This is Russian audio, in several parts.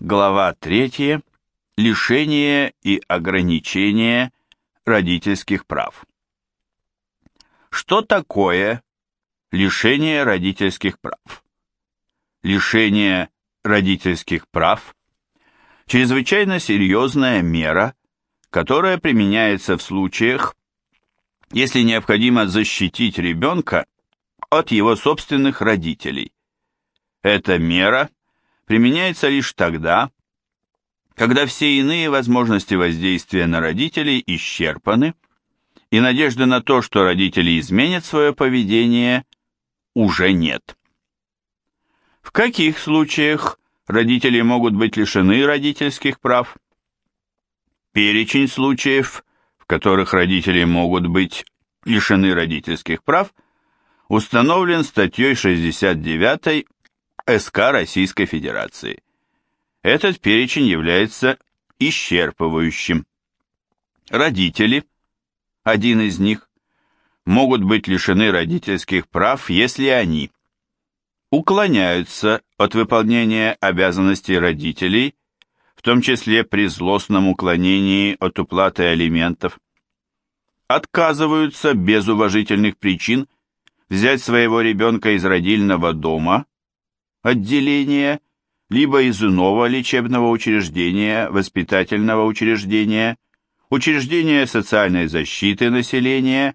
Глава 3. Лишение и ограничение родительских прав. Что такое лишение родительских прав? Лишение родительских прав – чрезвычайно серьезная мера, которая применяется в случаях, если необходимо защитить ребенка от его собственных родителей. Эта мера применяется лишь тогда, когда все иные возможности воздействия на родителей исчерпаны, и надежды на то, что родители изменят свое поведение, уже нет. В каких случаях родители могут быть лишены родительских прав? Перечень случаев, в которых родители могут быть лишены родительских прав, установлен статьей 69 СК Российской Федерации. Этот перечень является исчерпывающим. Родители, один из них, могут быть лишены родительских прав, если они уклоняются от выполнения обязанностей родителей, в том числе при злостном уклонении от уплаты алиментов, отказываются без уважительных причин взять своего ребенка из родильного дома, отделения, либо из иного лечебного учреждения, воспитательного учреждения, учреждения социальной защиты населения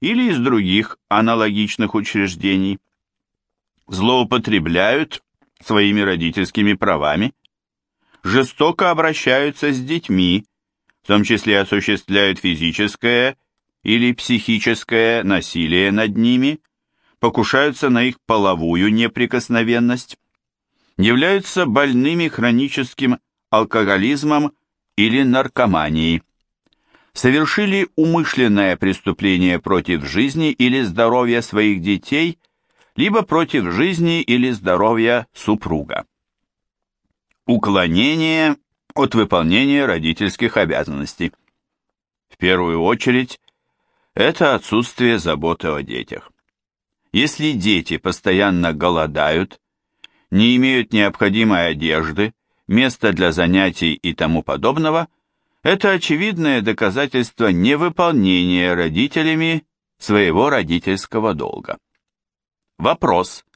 или из других аналогичных учреждений. Злоупотребляют своими родительскими правами, жестоко обращаются с детьми, в том числе осуществляют физическое или психическое насилие над ними, покушаются на их половую неприкосновенность, являются больными хроническим алкоголизмом или наркоманией, совершили умышленное преступление против жизни или здоровья своих детей, либо против жизни или здоровья супруга. Уклонение от выполнения родительских обязанностей. В первую очередь, это отсутствие заботы о детях. Если дети постоянно голодают, не имеют необходимой одежды, места для занятий и тому подобного, это очевидное доказательство невыполнения родителями своего родительского долга. Вопрос.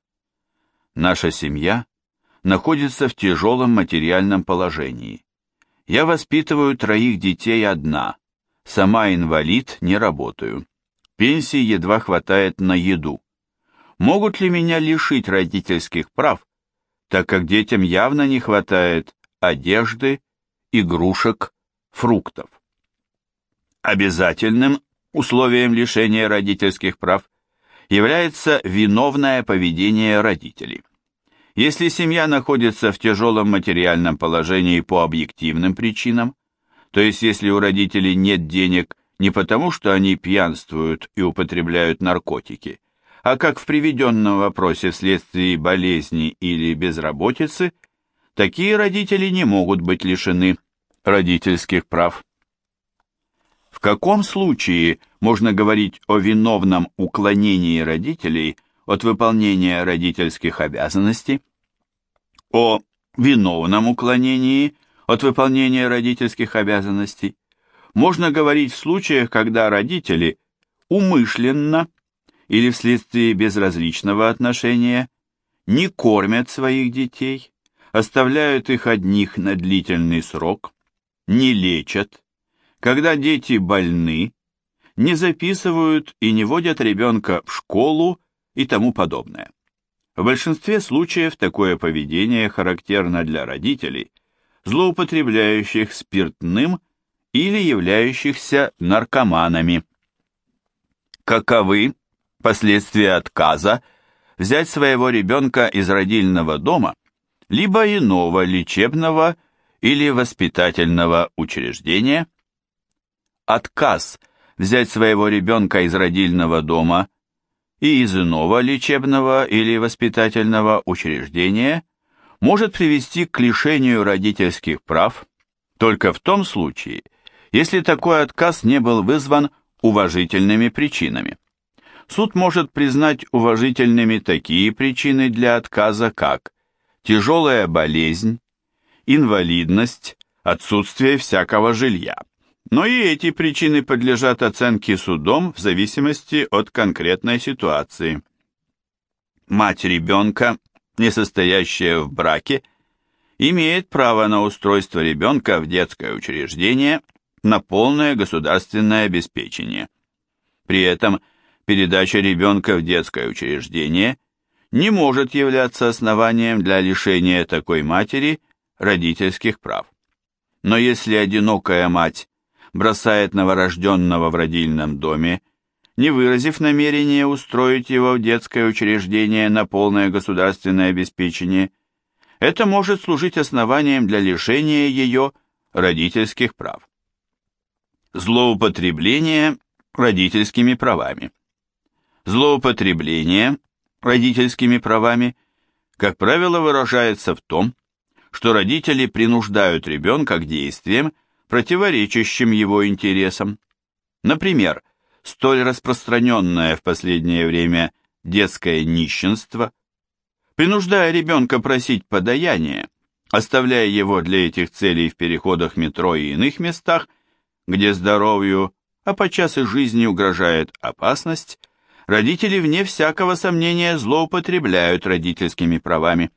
Наша семья находится в тяжелом материальном положении. Я воспитываю троих детей одна, сама инвалид, не работаю. Пенсии едва хватает на еду. Могут ли меня лишить родительских прав, так как детям явно не хватает одежды, игрушек, фруктов. Обязательным условием лишения родительских прав является виновное поведение родителей. Если семья находится в тяжелом материальном положении по объективным причинам, то есть если у родителей нет денег не потому, что они пьянствуют и употребляют наркотики, а как в приведенном вопросе вследствие болезни или безработицы, такие родители не могут быть лишены родительских прав. В каком случае можно говорить о виновном уклонении родителей от выполнения родительских обязанностей? О виновном уклонении от выполнения родительских обязанностей можно говорить в случаях, когда родители умышленно или вследствие безразличного отношения не кормят своих детей, оставляют их одних на длительный срок, не лечат, когда дети больны, не записывают и не водят ребенка в школу и тому подобное. В большинстве случаев такое поведение характерно для родителей, злоупотребляющих спиртным или являющихся наркоманами. Каковы последствия отказа взять своего ребенка из родильного дома, либо иного лечебного или воспитательного учреждения. Отказ взять своего ребенка из родильного дома и из иного лечебного или воспитательного учреждения может привести к лишению родительских прав только в том случае, если такой отказ не был вызван уважительными причинами. Суд может признать уважительными такие причины для отказа, как тяжелая болезнь инвалидность, отсутствие всякого жилья. Но и эти причины подлежат оценке судом в зависимости от конкретной ситуации. Мать ребенка, не состоящая в браке, имеет право на устройство ребенка в детское учреждение на полное государственное обеспечение. При этом передача ребенка в детское учреждение не может являться основанием для лишения такой матери родительских прав. Но если одинокая мать бросает новорожденного в родильном доме, не выразив намерения устроить его в детское учреждение на полное государственное обеспечение, это может служить основанием для лишения ее родительских прав. Злоупотребление родительскими правами. Злоупотребление родительскими правами, как правило, выражается в том, что родители принуждают ребенка к действиям, противоречащим его интересам. Например, столь распространенное в последнее время детское нищенство, принуждая ребенка просить подаяние, оставляя его для этих целей в переходах метро и иных местах, где здоровью, а подчас и жизни угрожает опасность, родители вне всякого сомнения злоупотребляют родительскими правами.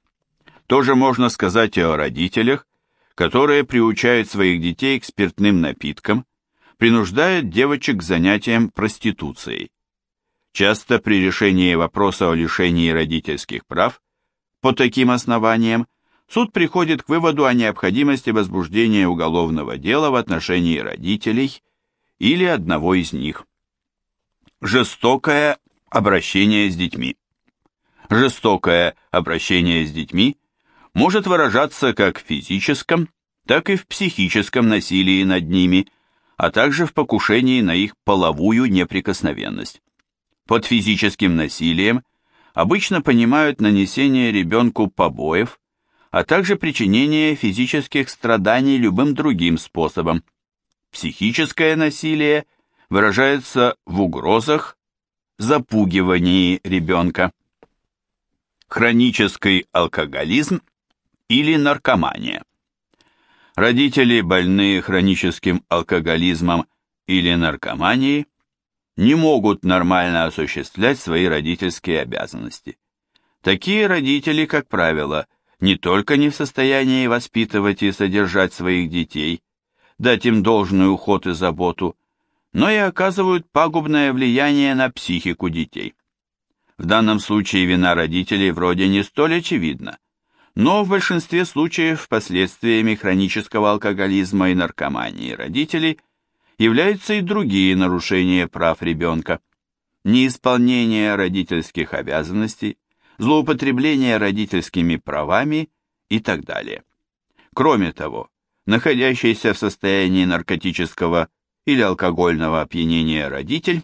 Тоже можно сказать и о родителях, которые приучают своих детей к спиртным напиткам, принуждают девочек к занятиям проституцией. Часто при решении вопроса о лишении родительских прав по таким основаниям суд приходит к выводу о необходимости возбуждения уголовного дела в отношении родителей или одного из них. Жестокое обращение с детьми. Жестокое обращение с детьми может выражаться как в физическом, так и в психическом насилии над ними, а также в покушении на их половую неприкосновенность. Под физическим насилием обычно понимают нанесение ребенку побоев, а также причинение физических страданий любым другим способом. Психическое насилие выражается в угрозах, запугивании ребенка. Хронический алкоголизм или наркомания. Родители, больные хроническим алкоголизмом или наркоманией, не могут нормально осуществлять свои родительские обязанности. Такие родители, как правило, не только не в состоянии воспитывать и содержать своих детей, дать им должный уход и заботу, но и оказывают пагубное влияние на психику детей. В данном случае вина родителей вроде не столь очевидна, но в большинстве случаев последствиями хронического алкоголизма и наркомании родителей являются и другие нарушения прав ребенка. Неисполнение родительских обязанностей, злоупотребление родительскими правами и так далее. Кроме того, находящийся в состоянии наркотического или алкогольного опьянения родитель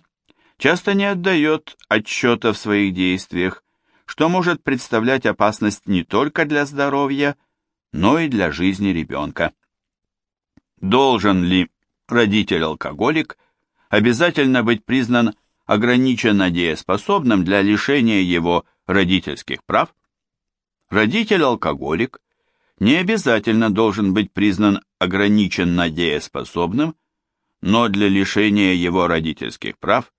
часто не отдает отчета в своих действиях, что может представлять опасность не только для здоровья, но и для жизни ребенка. Должен ли родитель-алкоголик обязательно быть признан ограниченно дееспособным для лишения его родительских прав? Родитель-алкоголик не обязательно должен быть признан ограниченно дееспособным, но для лишения его родительских прав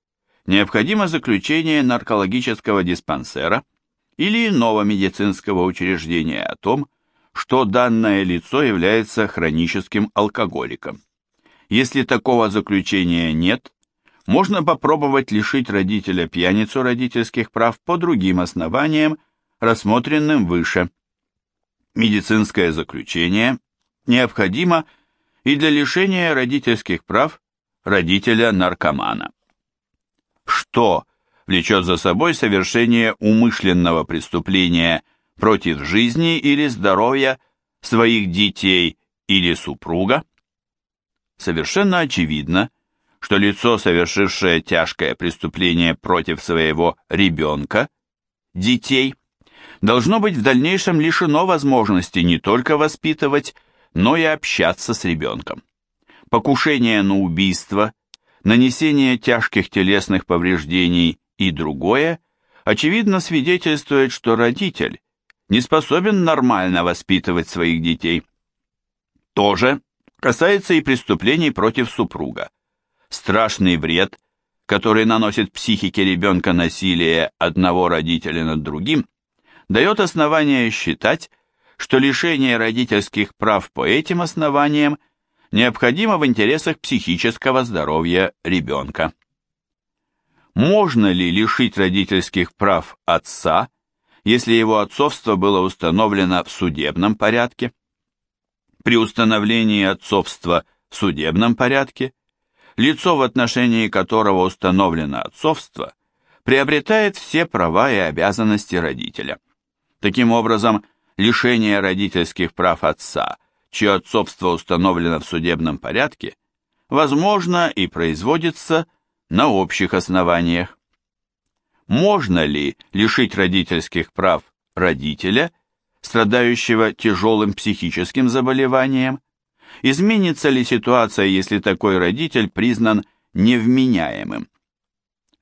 необходимо заключение наркологического диспансера – или иного медицинского учреждения о том, что данное лицо является хроническим алкоголиком. Если такого заключения нет, можно попробовать лишить родителя пьяницу родительских прав по другим основаниям, рассмотренным выше. Медицинское заключение необходимо и для лишения родительских прав родителя-наркомана. Что влечет за собой совершение умышленного преступления против жизни или здоровья своих детей или супруга? Совершенно очевидно, что лицо, совершившее тяжкое преступление против своего ребенка, детей, должно быть в дальнейшем лишено возможности не только воспитывать, но и общаться с ребенком. Покушение на убийство, нанесение тяжких телесных повреждений и другое, очевидно свидетельствует, что родитель не способен нормально воспитывать своих детей. То же касается и преступлений против супруга. Страшный вред, который наносит психике ребенка насилие одного родителя над другим, дает основание считать, что лишение родительских прав по этим основаниям необходимо в интересах психического здоровья ребенка. Можно ли лишить родительских прав отца, если его отцовство было установлено в судебном порядке? При установлении отцовства в судебном порядке лицо, в отношении которого установлено отцовство, приобретает все права и обязанности родителя. Таким образом, лишение родительских прав отца, чье отцовство установлено в судебном порядке, возможно и производится на общих основаниях. Можно ли лишить родительских прав родителя, страдающего тяжелым психическим заболеванием? Изменится ли ситуация, если такой родитель признан невменяемым?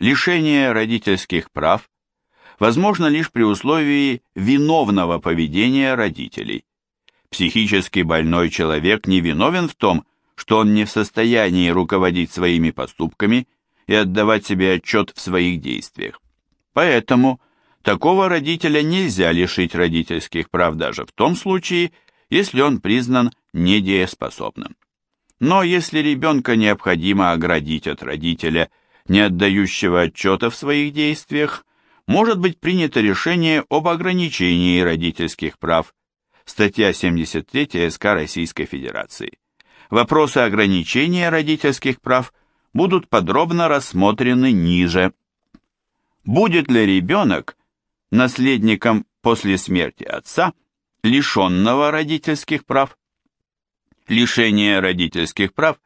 Лишение родительских прав возможно лишь при условии виновного поведения родителей. Психически больной человек не виновен в том, что он не в состоянии руководить своими поступками и отдавать себе отчет в своих действиях. Поэтому такого родителя нельзя лишить родительских прав даже в том случае, если он признан недееспособным. Но если ребенка необходимо оградить от родителя, не отдающего отчета в своих действиях, может быть принято решение об ограничении родительских прав. Статья 73 СК Российской Федерации. Вопросы ограничения родительских прав будут подробно рассмотрены ниже. Будет ли ребенок наследником после смерти отца, лишенного родительских прав? Лишение родительских прав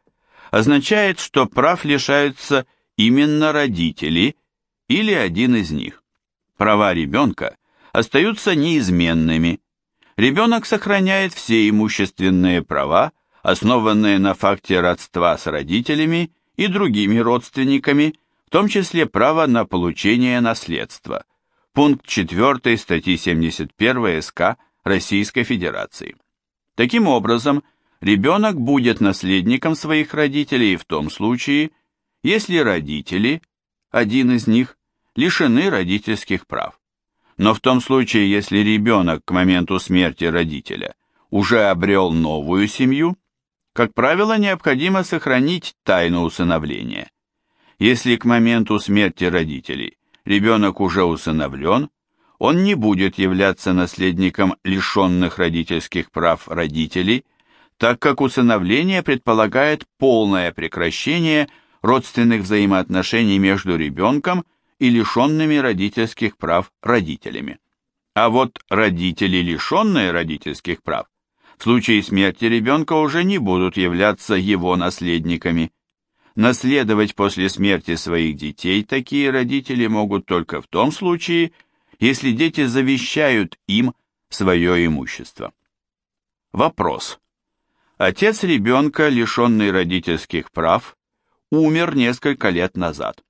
означает, что прав лишаются именно родители или один из них права ребенка остаются неизменными. Ребенок сохраняет все имущественные права, основанные на факте родства с родителями и другими родственниками, в том числе право на получение наследства. Пункт 4 статьи 71 СК Российской Федерации. Таким образом, ребенок будет наследником своих родителей в том случае, если родители, один из них, лишены родительских прав. Но в том случае, если ребенок к моменту смерти родителя уже обрел новую семью, как правило, необходимо сохранить тайну усыновления. Если к моменту смерти родителей ребенок уже усыновлен, он не будет являться наследником лишенных родительских прав родителей, так как усыновление предполагает полное прекращение родственных взаимоотношений между ребенком и лишенными родительских прав родителями. А вот родители, лишенные родительских прав, в случае смерти ребенка уже не будут являться его наследниками. Наследовать после смерти своих детей такие родители могут только в том случае, если дети завещают им свое имущество. Вопрос. Отец ребенка, лишенный родительских прав, умер несколько лет назад.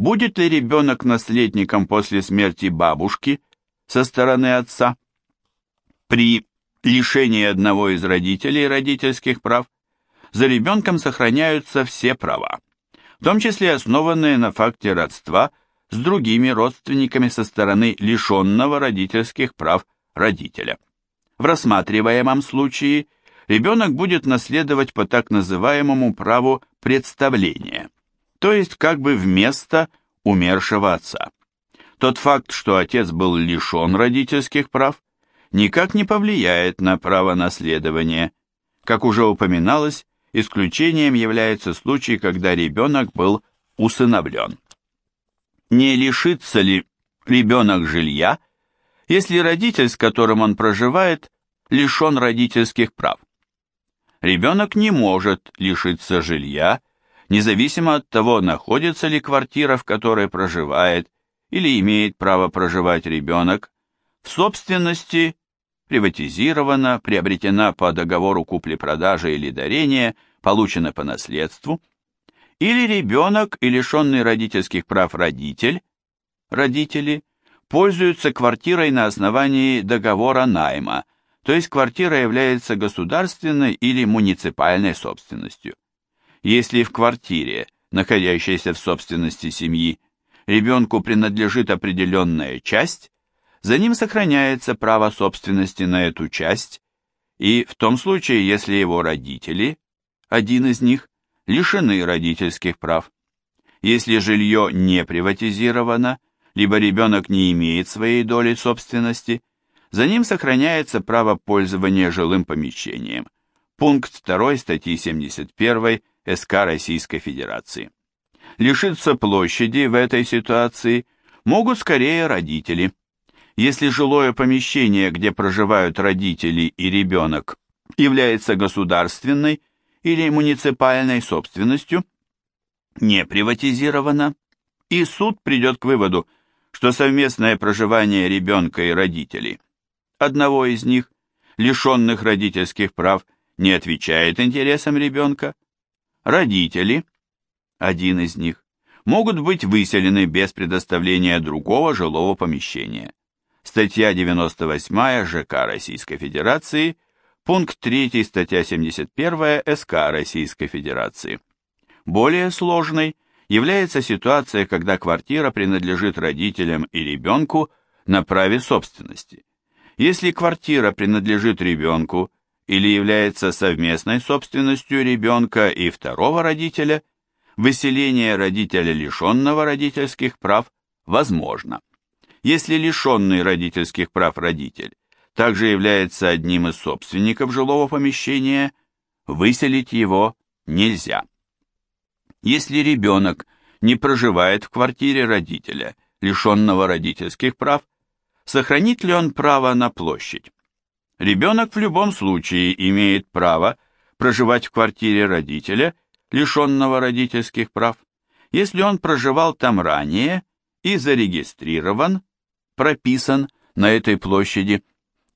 Будет ли ребенок наследником после смерти бабушки со стороны отца? При лишении одного из родителей родительских прав за ребенком сохраняются все права, в том числе основанные на факте родства с другими родственниками со стороны лишенного родительских прав родителя. В рассматриваемом случае ребенок будет наследовать по так называемому праву представления – то есть как бы вместо умершего отца. Тот факт, что отец был лишен родительских прав, никак не повлияет на право наследования. Как уже упоминалось, исключением является случай, когда ребенок был усыновлен. Не лишится ли ребенок жилья, если родитель, с которым он проживает, лишен родительских прав? Ребенок не может лишиться жилья, независимо от того, находится ли квартира, в которой проживает или имеет право проживать ребенок, в собственности, приватизирована, приобретена по договору купли-продажи или дарения, получена по наследству, или ребенок и лишенный родительских прав родитель, родители, пользуются квартирой на основании договора найма, то есть квартира является государственной или муниципальной собственностью. Если в квартире, находящейся в собственности семьи, ребенку принадлежит определенная часть, за ним сохраняется право собственности на эту часть, и в том случае, если его родители, один из них, лишены родительских прав. Если жилье не приватизировано, либо ребенок не имеет своей доли собственности, за ним сохраняется право пользования жилым помещением. Пункт 2 статьи 71 СК Российской Федерации. Лишиться площади в этой ситуации могут скорее родители. Если жилое помещение, где проживают родители и ребенок, является государственной или муниципальной собственностью, не приватизировано, и суд придет к выводу, что совместное проживание ребенка и родителей, одного из них, лишенных родительских прав, не отвечает интересам ребенка, родители, один из них, могут быть выселены без предоставления другого жилого помещения. Статья 98 ЖК Российской Федерации, пункт 3 статья 71 СК Российской Федерации. Более сложной является ситуация, когда квартира принадлежит родителям и ребенку на праве собственности. Если квартира принадлежит ребенку или является совместной собственностью ребенка и второго родителя, выселение родителя, лишенного родительских прав, возможно. Если лишенный родительских прав родитель также является одним из собственников жилого помещения, выселить его нельзя. Если ребенок не проживает в квартире родителя, лишенного родительских прав, сохранит ли он право на площадь? Ребенок в любом случае имеет право проживать в квартире родителя, лишенного родительских прав, если он проживал там ранее и зарегистрирован, прописан на этой площади,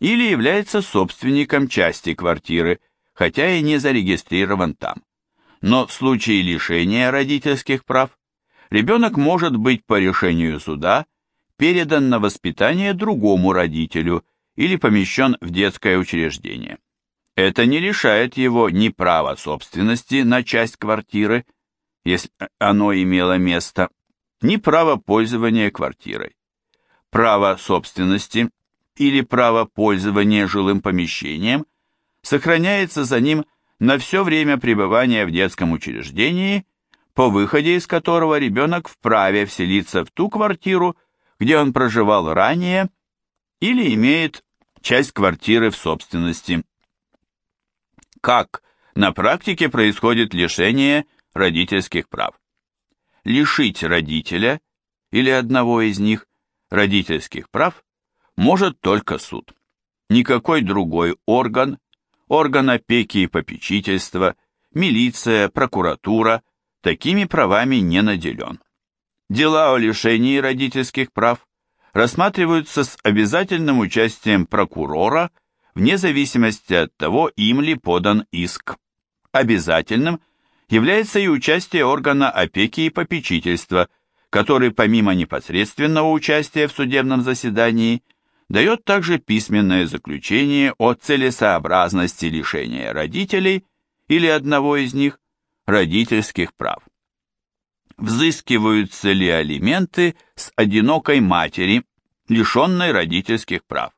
или является собственником части квартиры, хотя и не зарегистрирован там. Но в случае лишения родительских прав ребенок может быть по решению суда передан на воспитание другому родителю или помещен в детское учреждение. Это не лишает его ни права собственности на часть квартиры, если оно имело место, ни права пользования квартирой. Право собственности или право пользования жилым помещением сохраняется за ним на все время пребывания в детском учреждении, по выходе из которого ребенок вправе вселиться в ту квартиру, где он проживал ранее, или имеет часть квартиры в собственности. Как на практике происходит лишение родительских прав? Лишить родителя или одного из них родительских прав может только суд. Никакой другой орган орган опеки и попечительства, милиция, прокуратура такими правами не наделен. Дела о лишении родительских прав рассматриваются с обязательным участием прокурора вне зависимости от того, им ли подан иск. Обязательным является и участие органа опеки и попечительства, который помимо непосредственного участия в судебном заседании дает также письменное заключение о целесообразности лишения родителей или одного из них родительских прав. Взыскиваются ли алименты с одинокой матери, лишенной родительских прав?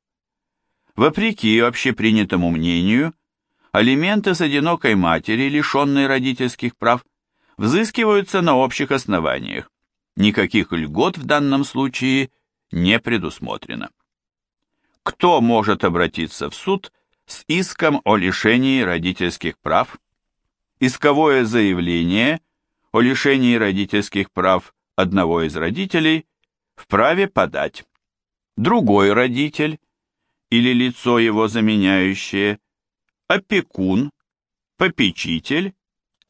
Вопреки общепринятому мнению, алименты с одинокой матери, лишенной родительских прав, взыскиваются на общих основаниях. Никаких льгот в данном случае не предусмотрено кто может обратиться в суд с иском о лишении родительских прав, исковое заявление о лишении родительских прав одного из родителей вправе подать. Другой родитель или лицо его заменяющее, опекун, попечитель,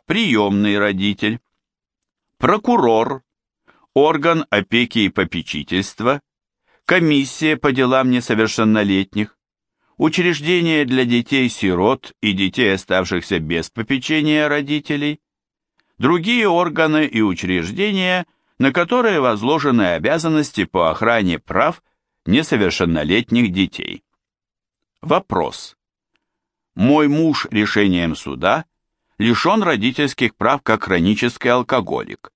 приемный родитель, прокурор, орган опеки и попечительства, комиссия по делам несовершеннолетних, учреждения для детей-сирот и детей, оставшихся без попечения родителей, другие органы и учреждения, на которые возложены обязанности по охране прав несовершеннолетних детей. Вопрос. Мой муж решением суда лишен родительских прав как хронический алкоголик.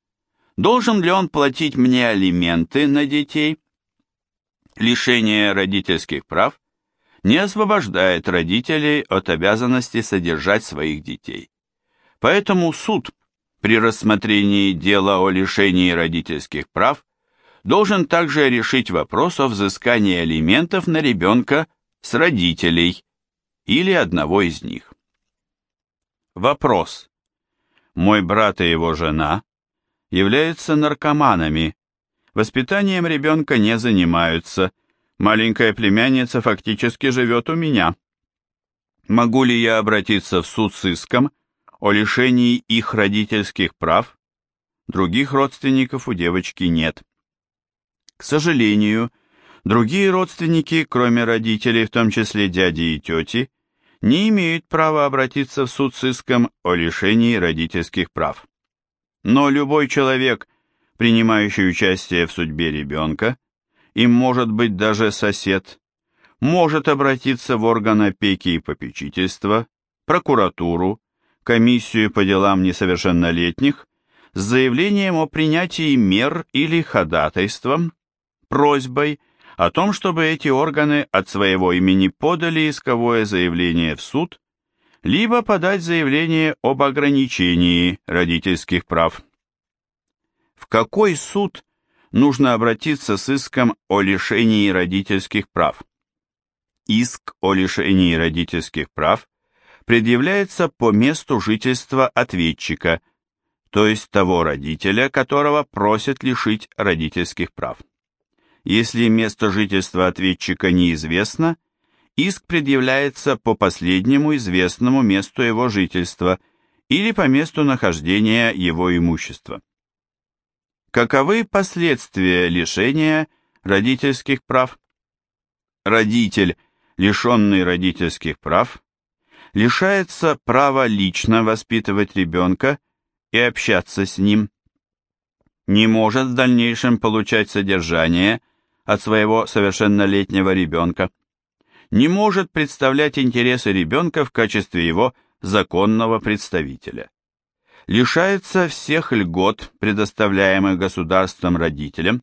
Должен ли он платить мне алименты на детей? Лишение родительских прав не освобождает родителей от обязанности содержать своих детей. Поэтому суд при рассмотрении дела о лишении родительских прав должен также решить вопрос о взыскании алиментов на ребенка с родителей или одного из них. Вопрос. Мой брат и его жена являются наркоманами, воспитанием ребенка не занимаются, маленькая племянница фактически живет у меня. Могу ли я обратиться в суд с иском о лишении их родительских прав? Других родственников у девочки нет. К сожалению, другие родственники, кроме родителей, в том числе дяди и тети, не имеют права обратиться в суд с иском о лишении родительских прав. Но любой человек, принимающий участие в судьбе ребенка, и может быть даже сосед, может обратиться в орган опеки и попечительства, прокуратуру, комиссию по делам несовершеннолетних с заявлением о принятии мер или ходатайством, просьбой о том, чтобы эти органы от своего имени подали исковое заявление в суд, либо подать заявление об ограничении родительских прав. В какой суд нужно обратиться с иском о лишении родительских прав? Иск о лишении родительских прав предъявляется по месту жительства ответчика, то есть того родителя, которого просят лишить родительских прав. Если место жительства ответчика неизвестно, иск предъявляется по последнему известному месту его жительства или по месту нахождения его имущества. Каковы последствия лишения родительских прав? Родитель, лишенный родительских прав, лишается права лично воспитывать ребенка и общаться с ним, не может в дальнейшем получать содержание от своего совершеннолетнего ребенка, не может представлять интересы ребенка в качестве его законного представителя. Лишается всех льгот, предоставляемых государством родителям,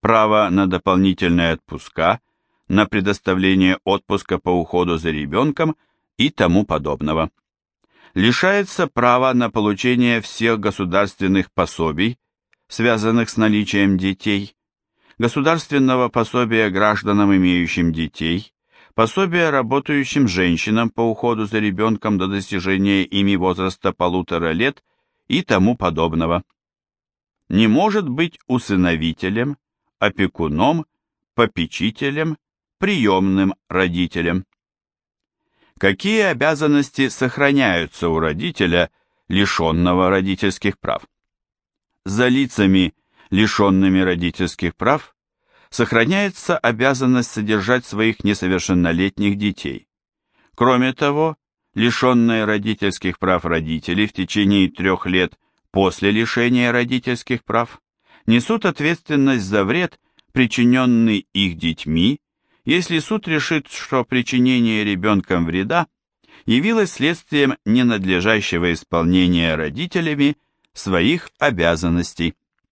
права на дополнительные отпуска, на предоставление отпуска по уходу за ребенком и тому подобного. Лишается права на получение всех государственных пособий, связанных с наличием детей, государственного пособия гражданам, имеющим детей, пособия работающим женщинам по уходу за ребенком до достижения ими возраста полутора лет и тому подобного. Не может быть усыновителем, опекуном, попечителем, приемным родителем. Какие обязанности сохраняются у родителя, лишенного родительских прав? За лицами, лишенными родительских прав, сохраняется обязанность содержать своих несовершеннолетних детей. Кроме того, лишенные родительских прав родители в течение трех лет после лишения родительских прав несут ответственность за вред, причиненный их детьми, если суд решит, что причинение ребенком вреда явилось следствием ненадлежащего исполнения родителями своих обязанностей.